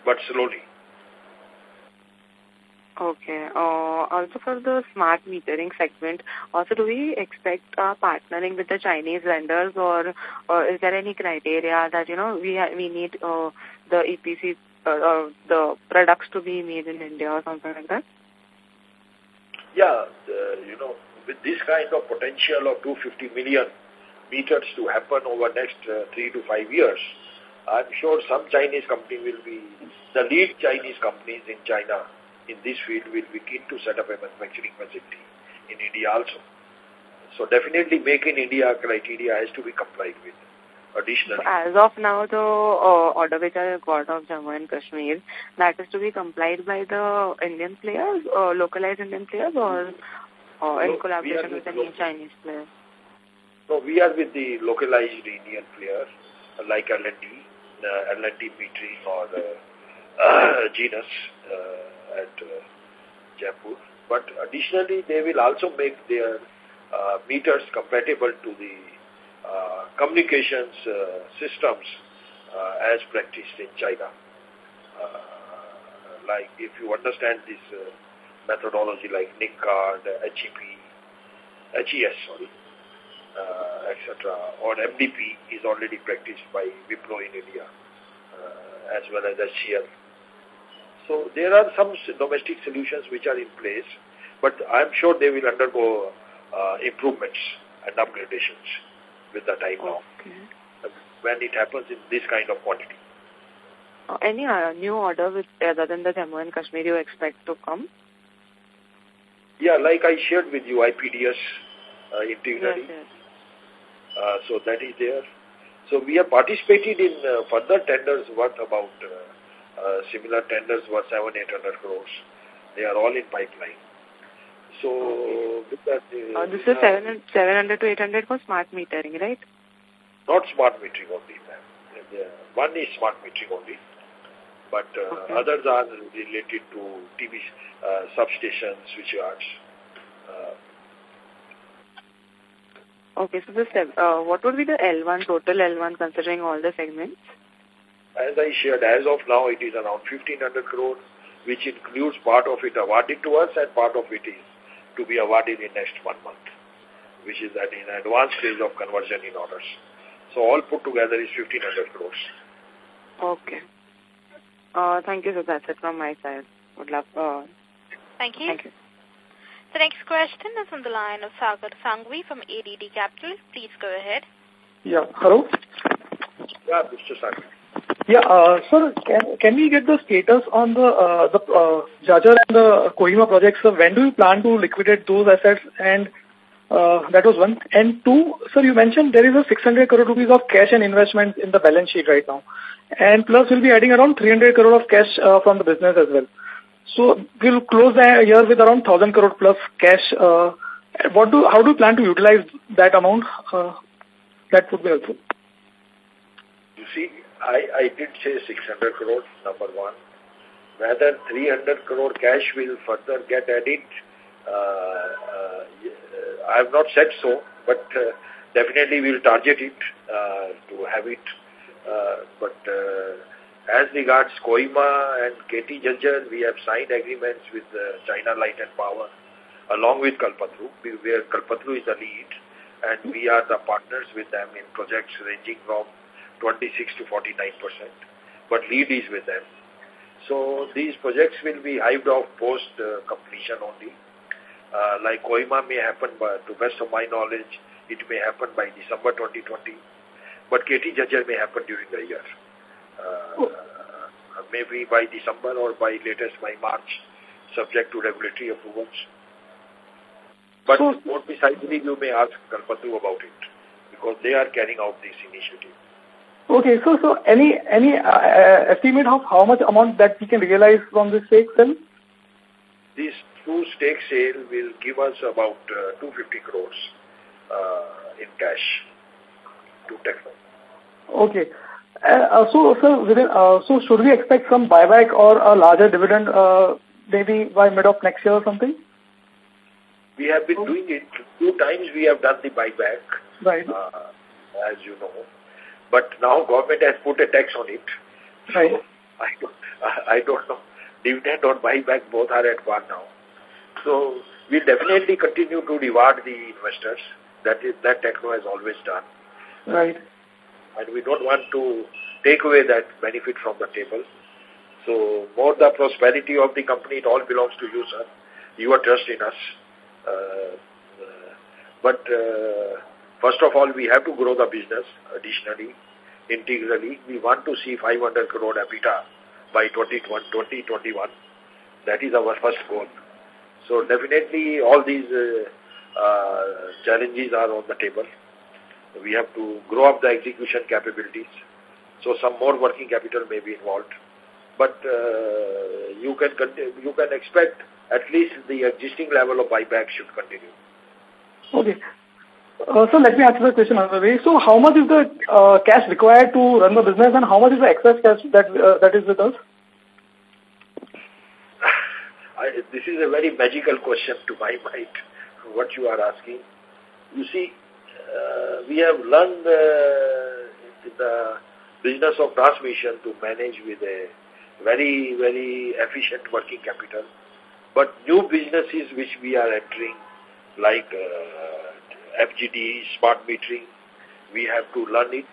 but slowly. Okay. Uh, also for the smart metering segment, also do we expect uh, partnering with the Chinese vendors or uh, is there any criteria that, you know, we we need uh, the EPC uh, or the products to be made in India or something like that? Yeah, the, you know, with this kind of potential of 250 million meters to happen over next uh, three to five years, I'm sure some Chinese company will be the lead Chinese companies in China in this field will be keen to set up a manufacturing facility in India also. So definitely make in India criteria has to be complied with. Additionally. As of now, the uh, order which I got of Jammu and Kashmir, that is to be complied by the Indian players, or localized Indian players, or, or in no, collaboration with, with any Chinese players? No, we are with the localized Indian players like L&T, uh, L&T metering or uh, uh, [coughs] Genus, uh, at uh, Jaipur. But additionally, they will also make their uh, meters compatible to the uh, communications uh, systems as practiced in China. Like if you understand this methodology like NIC card, HEP, HES, sorry, etc. Or MDP is already practiced by Wipro in India, as well as HCL. So there are some domestic solutions which are in place, but I'm sure they will undergo uh, improvements and upgradations with the time okay. now, when it happens in this kind of quantity. Uh, any uh, new order with, other than the Jammu and Kashmir you expect to come? Yeah, like I shared with you, IPDS uh, integrally. Yes, yes. Uh, so that is there. So we have participated in uh, further tenders worth about uh, uh, similar tenders worth 7 800 crores. They are all in pipeline. So okay. with that, uh, this is 700, 700 to 800 for smart metering, right? Not smart metering only, ma'am. One is smart metering only but uh, okay. others are related to TV uh, substations, switchyards. Uh, okay, so this, uh, what would be the L1, total L1 considering all the segments? As I shared, as of now it is around 1500 crores, which includes part of it awarded to us and part of it is to be awarded in next one month, which is at an advanced stage of conversion in orders. So all put together is 1500 crores. Okay. Uh, thank you. So that's it from my side. Would love. Uh, thank you. Thank you. The next question is on the line of Sagar Sangvi from ADD Capital. Please go ahead. Yeah. Hello. Yeah, Mr. Sagar. Yeah, uh, sir, can, can we get the status on the uh, the uh, Jhajjar and the Kohima projects? Sir, when do you plan to liquidate those assets? And that was one. And two, sir, you mentioned there is a 600 crore rupees of cash and investment in the balance sheet right now. And plus, we'll be adding around 300 crore of cash uh, from the business as well. So we'll close the year with around 1,000 crore plus cash. Uh, what do, how do you plan to utilize that amount? Uh, that would be helpful. You see, I, I did say 600 crore, number one. Whether 300 crore cash will further get added, uh, uh, I have not said so, but uh, definitely we'll target it uh, to have it uh, but uh, as regards Kohima and KT Jhajjar, we have signed agreements with China Light and Power along with Kalpataru, where Kalpataru is the lead, and we are the partners with them in projects ranging from 26 to 49 percent, but lead is with them. So these projects will be hived off post uh, completion only. Uh, like Kohima may happen, but to best of my knowledge, it may happen by December 2020 but KT Jhajjar may happen during the year. Uh, uh, maybe by December or by latest by March, subject to regulatory approvals. But more precisely, you may ask Kalpataru about it, because they are carrying out this initiative. Okay, so so any any uh, uh estimate of how much amount that we can realize from this stake sale? This two stake sale will give us about uh, 250 crores uh, in cash to Techno. Okay. Uh, so, sir, within, uh, so should we expect some buyback or a larger dividend uh, maybe by mid of next year or something? We have been doing it. Two times we have done the buyback, right. Uh, as you know. But now government has put a tax on it. Right. So I, don't, [laughs] I don't know. Dividend or buyback both are at one now. So we definitely continue to reward the investors. That is that Techno has always done. Right and we don't want to take away that benefit from the table. So more the prosperity of the company, it all belongs to you, sir. You are trust in us. Uh, uh, but uh, first of all, we have to grow the business additionally, integrally. We want to see 500 crore EBITDA by 2021. That is our first goal. So definitely all these uh, uh, challenges are on the table. We have to grow up the execution capabilities. So some more working capital may be involved. But uh, you can you can expect at least the existing level of buyback should continue. Okay. Uh, so let me answer the question another way. So how much is the uh, cash required to run the business and how much is the excess cash that uh, that is with us? I, this is a very magical question to my mind, what you are asking. You see, uh, we have learned uh, the business of transmission to manage with a very, very efficient working capital. But new businesses which we are entering, like uh, FGD, smart metering. We have to learn it.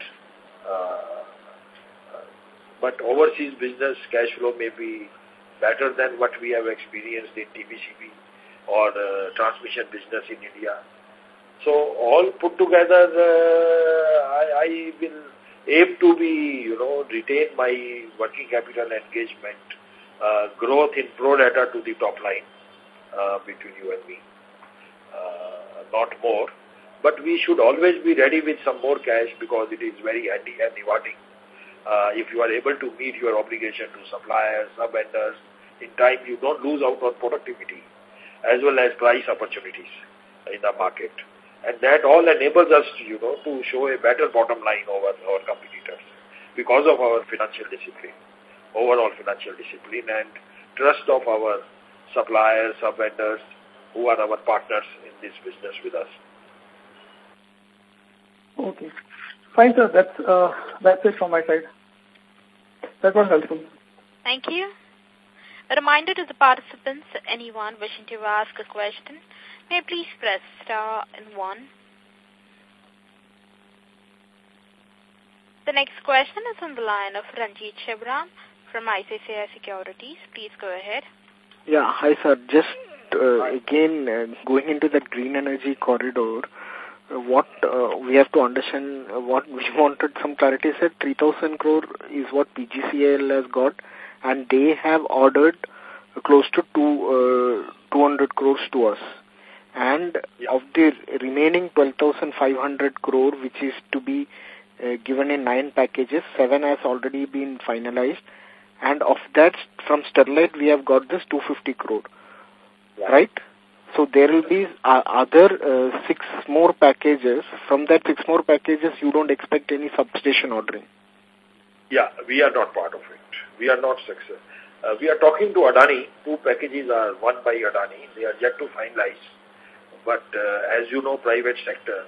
Uh, but overseas business cash flow may be better than what we have experienced in TBCB or uh, transmission business in India. So all put together, uh, I, I will aim to be, you know, retain my working capital engagement, uh, growth in pro rata to the top line uh, between you and me, uh, not more. But we should always be ready with some more cash because it is very handy and rewarding. Uh, if you are able to meet your obligation to suppliers, sub-vendors, in time you don't lose out on productivity as well as price opportunities in the market. And that all enables us, to, you know, to show a better bottom line over our competitors because of our financial discipline, overall financial discipline and trust of our suppliers, sub-vendors who are our partners in this business with us. Okay. Fine, sir. That's, uh, that's it from my side. That was helpful. Thank you. A reminder to the participants, anyone wishing to ask a question, may please press star and one. The next question is on the line of Ranjit Shivram from ICICI Securities. Please go ahead. Yeah, hi sir. Just uh, again uh, going into that green energy corridor, uh, what uh, we have to understand, uh, what we [laughs] wanted some clarity said 3000 crore is what PGCIL has got and they have ordered close to two, uh, 200 crores to us. And of the remaining 12,500 crore, which is to be uh, given in nine packages, seven has already been finalized. And of that, from Sterlite, we have got this 250 crore. Yeah. Right? So there will be uh, other uh, six more packages. From that six more packages, you don't expect any substation ordering. Yeah, we are not part of it. We are not success. Uh, we are talking to Adani. Two packages are won by Adani. They are yet to finalize. But uh, as you know, private sector,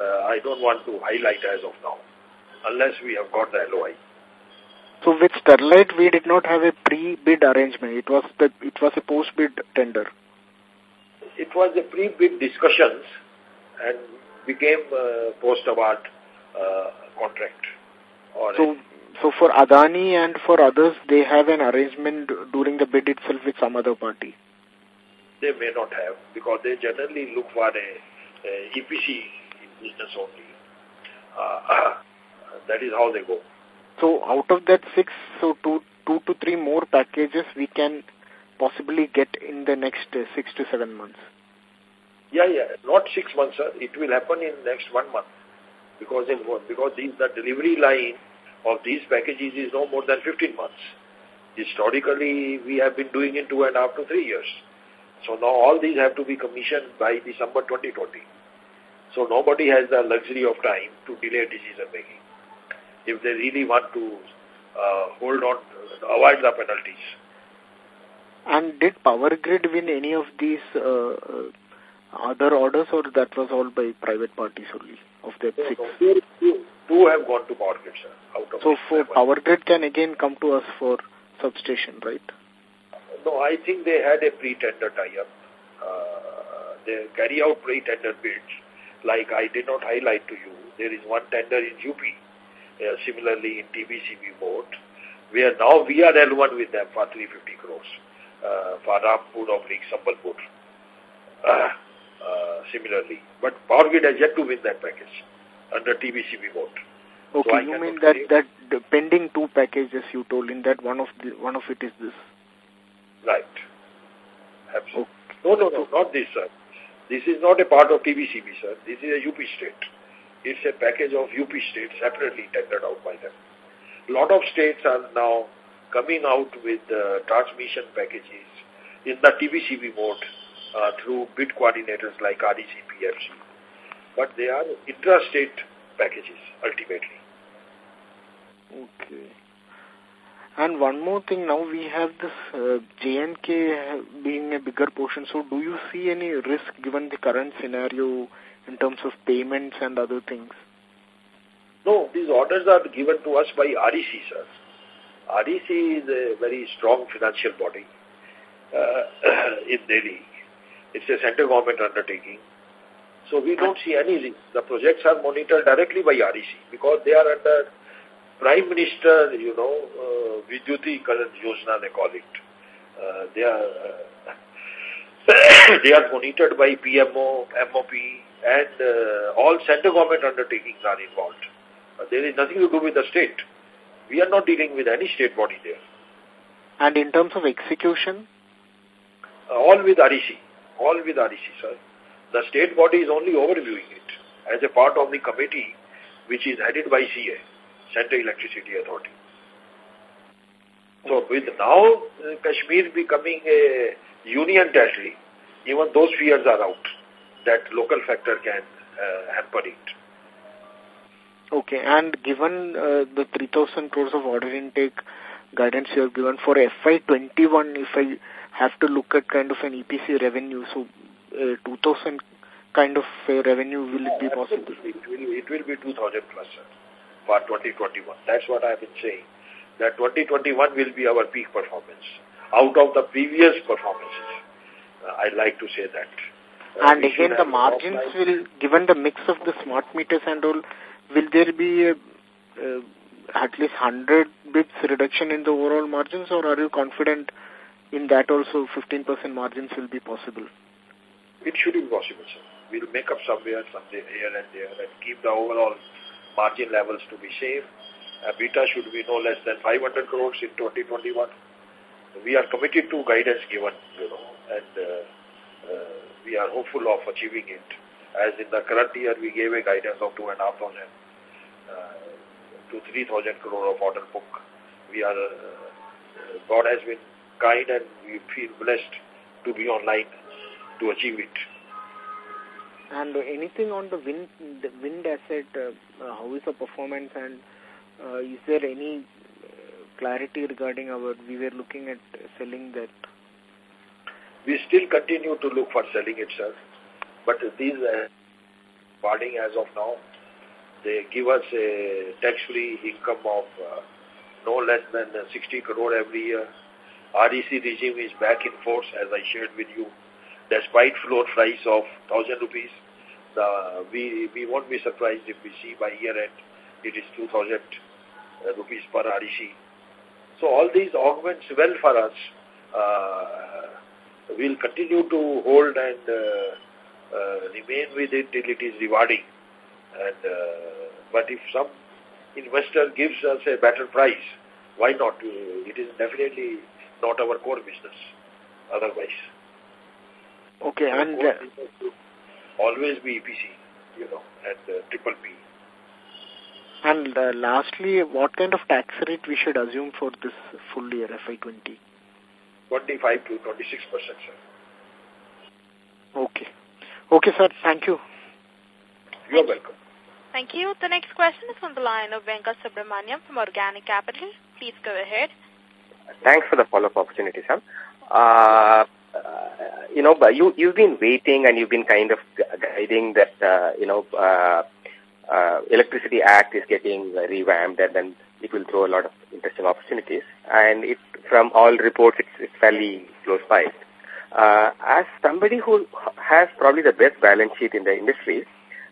uh, I don't want to highlight as of now, unless we have got the LOI. So with Sterlite, we did not have a pre-bid arrangement. It was the it was a post-bid tender. It was a pre-bid discussions and became uh, post-award uh, contract. Or so so for Adani and for others, they have an arrangement during the bid itself with some other party? They may not have because they generally look for a, a EPC business only. Uh, [clears throat] that is how they go. So out of that six, so two, two to three more packages we can possibly get in the next uh, six to seven months. Yeah, yeah, not six months, sir. It will happen in next one month because in because the, the delivery line of these packages is no more than 15 months. Historically, we have been doing in two and a half to three years. So now all these have to be commissioned by December 2020. So nobody has the luxury of time to delay decision making if they really want to uh, hold on, avoid the penalties. And did Power Grid win any of these uh, uh other orders or that was all by private parties only of the no, six? No, two have gone to Power Grid, sir. Out of so for Power Grid can again come to us for substation, right? No, I think they had a pre-tender tie-up. Uh, they carry out pre-tender bids. Like I did not highlight to you, there is one tender in UP, uh, similarly in TBCB board, where now we are L1 with them for 350 crores for Rampur oblique Sambalpur. Similarly. But Power Grid has yet to win that package under TBCB vote. Okay, so you mean that that the pending two packages you told in that one of the, one of it is this? Right. Absolutely. Okay. No, no, no, not this, sir. This is not a part of TBCB, sir. This is a UP state. It's a package of UP states separately tendered out by them. A lot of states are now coming out with uh, transmission packages in the TBCB mode uh, through bid coordinators like REC, PFC but they are intrastate packages ultimately. Okay. And one more thing, now we have this uh, J&K being a bigger portion. So do you see any risk given the current scenario in terms of payments and other things? No, these orders are given to us by REC, sir. REC is a very strong financial body uh, [clears throat] in Delhi. It's a central government undertaking. So we don't see any risk. The projects are monitored directly by REC because they are under Prime Minister, you know, uh, Vidyuti Karan Yojana, they call it. Uh, they are uh, [coughs] they are monitored by PMO, MOP, and uh, all central government undertakings are involved. Uh, there is nothing to do with the state. We are not dealing with any state body there. And in terms of execution? Uh, all with REC. All with REC, sir. The state body is only overviewing it as a part of the committee which is headed by CEA, Central Electricity Authority. So with now uh, Kashmir becoming a union territory, even those fears are out that local factor can uh, hamper it. Okay, and given uh, the 3,000 crores of order intake guidance you have given for FY21, if I have to look at kind of an EPC revenue, so uh, 2,000 kind of uh, revenue will it be possible? It will, it will be 2,000 plus for 2021. That's what I've been saying. That 2021 will be our peak performance out of the previous performances. Uh, I'd like to say that. Uh, and again, the margins will, given the mix of the smart meters and all, will there be a, uh, at least 100 bits reduction in the overall margins or are you confident in that also 15% margins will be possible? It should be possible, sir. We'll make up somewhere, somewhere here and there and keep the overall margin levels to be same. EBITDA should be no less than 500 crores in 2021. We are committed to guidance given, you know, and uh, uh, we are hopeful of achieving it. As in the current year, we gave a guidance of 2,500 uh, to 3,000 crore of order book. We are, uh, God has been kind and we feel blessed to be online to achieve it. And anything on the wind, the wind asset, uh, uh, how is the performance and uh, is there any uh, clarity regarding our, we were looking at selling that? We still continue to look for selling it, sir. But these uh, as of now, they give us a tax-free income of uh, no less than 60 crore every year. REC regime is back in force, as I shared with you despite floor price of 1000 rupees, the, we, we won't be surprised if we see by year end it is 2000 uh, rupees per REC. So all these augments well for us. Uh, we'll continue to hold and uh, uh, remain with it till it is rewarding. And uh, But if some investor gives us a better price, why not? It is definitely not our core business otherwise. Okay, and... Uh, always be EPC, you know, and uh, triple P. And uh, lastly, what kind of tax rate we should assume for this full year FY20? 25 to 26 percent, sir. Okay. Okay, sir. Thank you. You're welcome. Thank you. The next question is from the line of Venkat Subramaniam from Organic Capital. Please go ahead. Thanks for the follow-up opportunity, sir. Uh, uh, you know, but you, you've been waiting and you've been kind of guiding that, uh, you know, uh, uh, Electricity Act is getting revamped and then it will throw a lot of interesting opportunities. And it, from all reports, it's, it's fairly close by. Uh, as somebody who has probably the best balance sheet in the industry,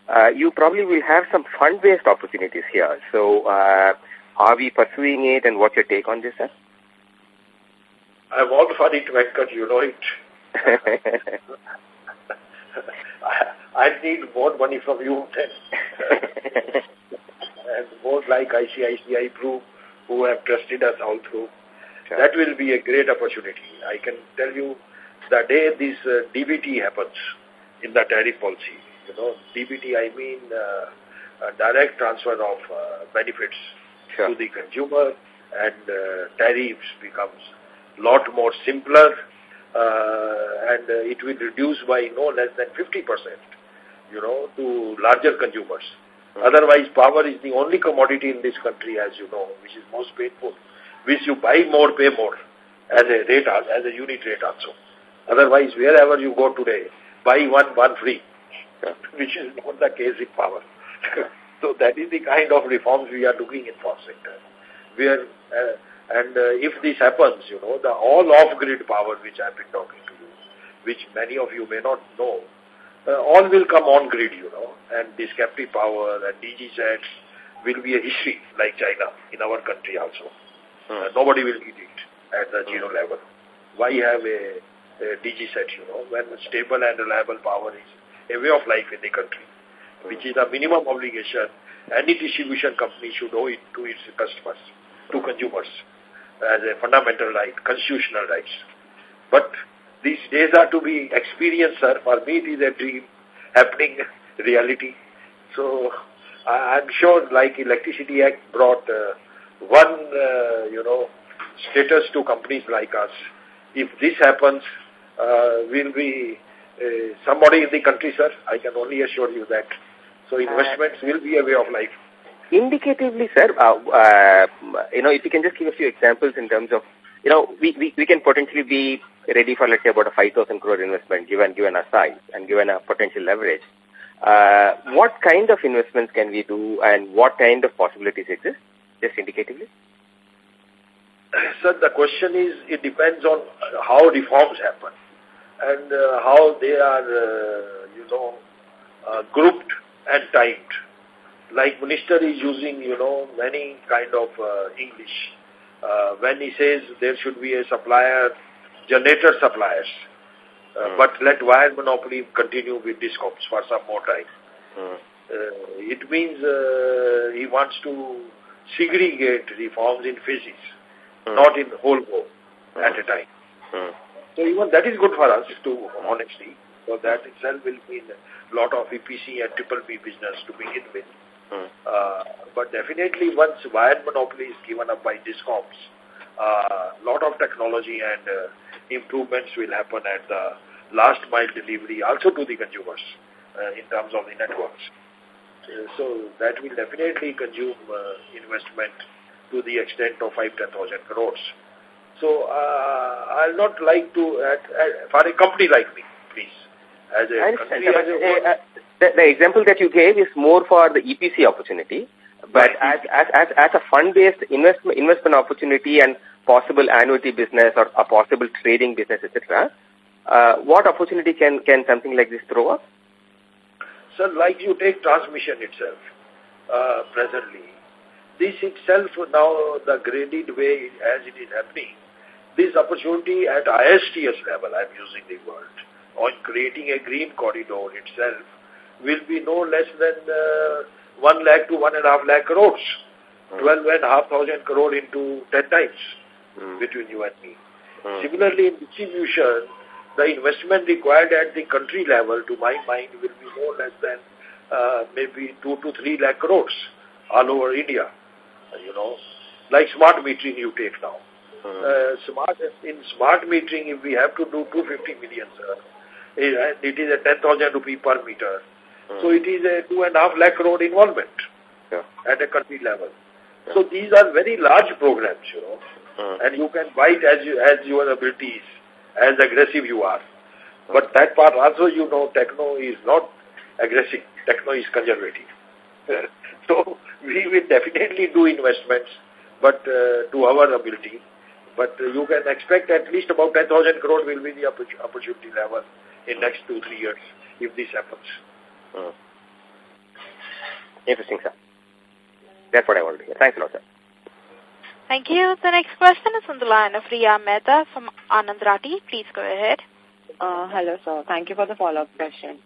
uh, you probably will have some fund-based opportunities here. So, uh, are we pursuing it and what's your take on this, sir? I'm all for it, Venkat, you know it. [laughs] I, need more money from you then. [laughs] and more like ICICI Pru, who have trusted us all through. Sure. That will be a great opportunity. I can tell you the day this uh, DBT happens in the tariff policy, you know, DBT I mean uh, direct transfer of uh, benefits sure. to the consumer and uh, tariffs becomes lot more simpler uh, and uh, it will reduce by no less than 50%, you know, to larger consumers. Mm -hmm. Otherwise, power is the only commodity in this country, as you know, which is most painful, which you buy more, pay more as a rate, as a unit rate also. Otherwise, wherever you go today, buy one, one free, which is not the case in power. [laughs] so that is the kind of reforms we are looking in power sector, where uh, and uh, if this happens, you know, the all off-grid power which I've been talking to you, which many of you may not know, uh, all will come on grid, you know, and this captive power and DG sets will be a history like China in our country also. Uh, nobody will need it at the zero level. Why have a, a DG set, you know, when stable and reliable power is a way of life in the country, which is a minimum obligation any distribution company should owe it to its customers, to consumers, as a fundamental right, constitutional rights. But these days are to be experienced, sir. For me, it is a dream happening [laughs] reality. So I'm sure like Electricity Act brought uh, one, uh, you know, status to companies like us. If this happens, uh, we'll be uh, somebody in the country, sir. I can only assure you that. So investments will be a way of life. Indicatively, sir, uh, uh, you know, if you can just give a few examples in terms of, you know, we, we, we can potentially be ready for, let's say, about a 5,000 crore investment given, given our size and given our potential leverage. Uh, what kind of investments can we do and what kind of possibilities exist, just indicatively? Sir, the question is, it depends on how reforms happen and uh, how they are, uh, you know, uh, grouped and timed. Like minister is using, you know, many kind of uh, English. Uh, when he says there should be a supplier, generator suppliers, uh, mm. but let wire monopoly continue with discoms for some more time. Mm. Uh, it means uh, he wants to segregate reforms in phases, mm. not in whole go at a time. So even that is good for us to honestly. So that itself will mean a lot of EPC and triple P business to begin with. Hmm. Uh, but definitely once wire monopoly is given up by discoms, a uh, lot of technology and uh, improvements will happen at the last mile delivery also to the consumers uh, in terms of the networks. Uh, so that will definitely consume uh, investment to the extent of 5 10,000 crores. So uh, I'll not like to, at, at, for a company like me, please, as a country, as a uh, the, the, example that you gave is more for the EPC opportunity, but as, as, as, as a fund-based investment, investment opportunity and possible annuity business or a possible trading business, etc., uh, what opportunity can, can something like this throw up? So like you take transmission itself, uh, presently, this itself now the graded way as it is happening, this opportunity at ISTS level, I'm using the word, on creating a green corridor itself will be no less than uh, 1 lakh to 1.5 lakh crores. Mm. 12 and half thousand crore into 10 times mm. between you and me. Mm. Similarly, in distribution, the investment required at the country level, to my mind, will be no less than uh, maybe 2 to 3 lakh crores all over India. You know, like smart metering you take now. Hmm. Uh, smart In smart metering, if we have to do 250 million, sir, it, it is a 10,000 rupee per meter. Hmm. So it is a two and a half lakh crore involvement yeah. at a country level. Yeah. So these are very large programs, you know, hmm. and you can bite as you, as your abilities, as aggressive you are. But that part also, you know, techno is not aggressive. Techno is conservative. [laughs] so we will definitely do investments, but uh, to our ability. But you can expect at least about 10,000 crore will be the opportunity level in next two, three years if this happens. Hmm. Interesting, sir. That's what I wanted to hear. Thanks a lot, sir. Thank you. The next question is on the line of Riya Mehta from Anand Rathi. Please go ahead. Uh, hello, sir. Thank you for the follow-up question.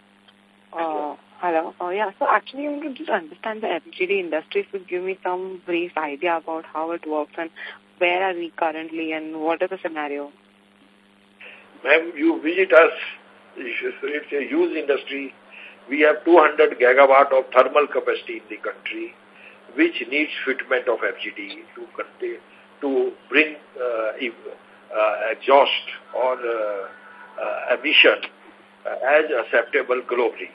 Uh, hello. Oh, yeah. So actually, I want to just understand the FGD industry. If you give me some brief idea about how it works and where are we currently and what is the scenario? Ma'am, you visit us. It's a huge industry we have 200 gigawatt of thermal capacity in the country, which needs fitment of FGD to contain, to bring uh, uh, exhaust or uh, uh emission as acceptable globally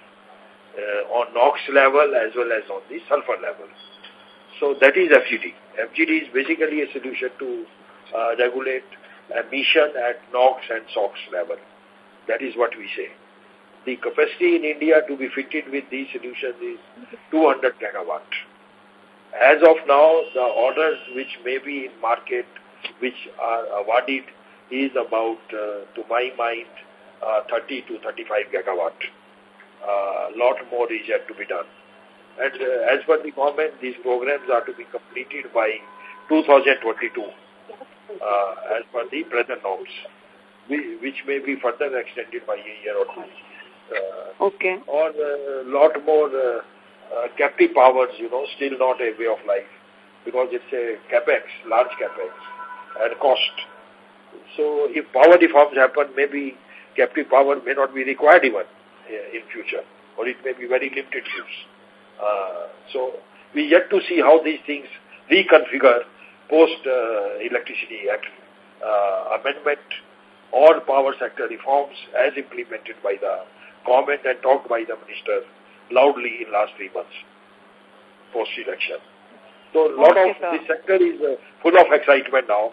on NOx level as well as on the sulfur level. So that is FGD. FGD is basically a solution to regulate emission at NOx and SOx level. That is what we say the capacity in India to be fitted with these solutions is 200 megawatt. As of now, the orders which may be in market, which are awarded, is about, uh, to my mind, uh, 30 to 35 gigawatt. lot more is yet to be done. And uh, as per the government, these programs are to be completed by 2022 uh, as per the present norms, which may be further extended by a year or two. Uh, okay. Or a uh, lot more uh, uh, captive powers, you know, still not a way of life because it's a capex, large capex and cost. So if power reforms happen, maybe captive power may not be required even in future or it may be very limited use. Uh, so we yet to see how these things reconfigure post uh, electricity act uh, amendment or power sector reforms as implemented by the government and talked by the minister loudly in last three months post election. So a lot okay, of sir. this sector is uh, full of excitement now.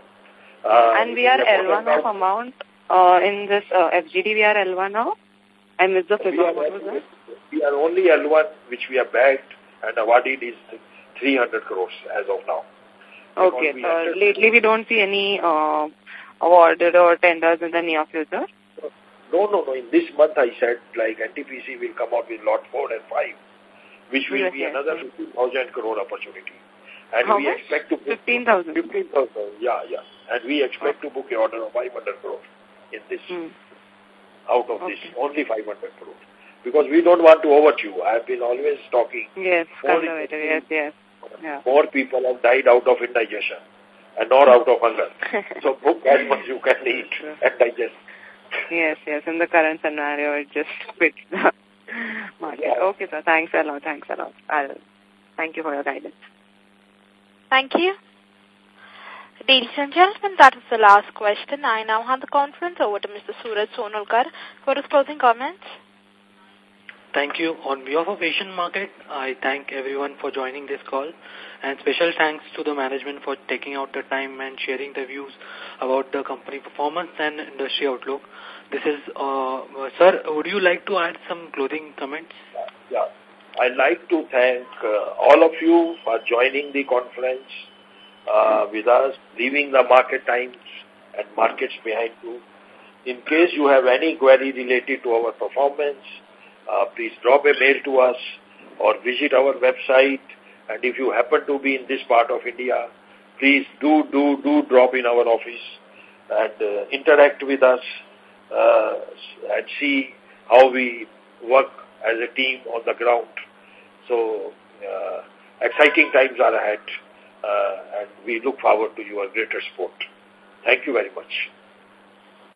Uh, and we are L1 of amount uh, in this uh, FGD. We are L1 now. I missed the figure. What was that? We are only L1 which we have bagged and awarded is 300 crores as of now. Okay. Uh, lately we don't see any uh, awarded or tenders in the near future? No, no, no. In this month I said like NTPC will come out with lot 4 and 5 which will yes, be yes, another yes. 15,000 crore opportunity. And How we much? expect to 15,000. 15,000, yeah, yeah. And we expect to book a order of 500 crore in this, Hmm. Out of Okay. this, only 500 crore. Because we don't want to overt you. I have been always talking. Yes, More conservative. Yes, yes. Yeah. More people have died out of indigestion and not out of hunger. [laughs] so book as much you can eat and digest. Yes, yes. In the current scenario, it just [laughs] fits the market. Yeah. Okay, sir. Thanks a lot. Thanks a lot. I'll, thank you for your guidance. Thank you. Ladies and gentlemen, that is the last question. I now hand the conference over to Mr. Suraj Sonolkar for his closing comments. Thank you. On behalf of Asian Market, I thank everyone for joining this call and special thanks to the management for taking out the time and sharing the views about the company performance and industry outlook. This is, uh, sir, would you like to add some closing comments? Yeah. I'd like to thank uh, all of you for joining the conference uh, with us, leaving the market times and markets behind you. In case you have any query related to our performance, uh, please drop a mail to us or visit our website. And if you happen to be in this part of India, please do, do, do drop in our office and uh, interact with us uh, and see how we work as a team on the ground. So, uh, exciting times are ahead, Uh, and we look forward to your greater support. Thank you very much.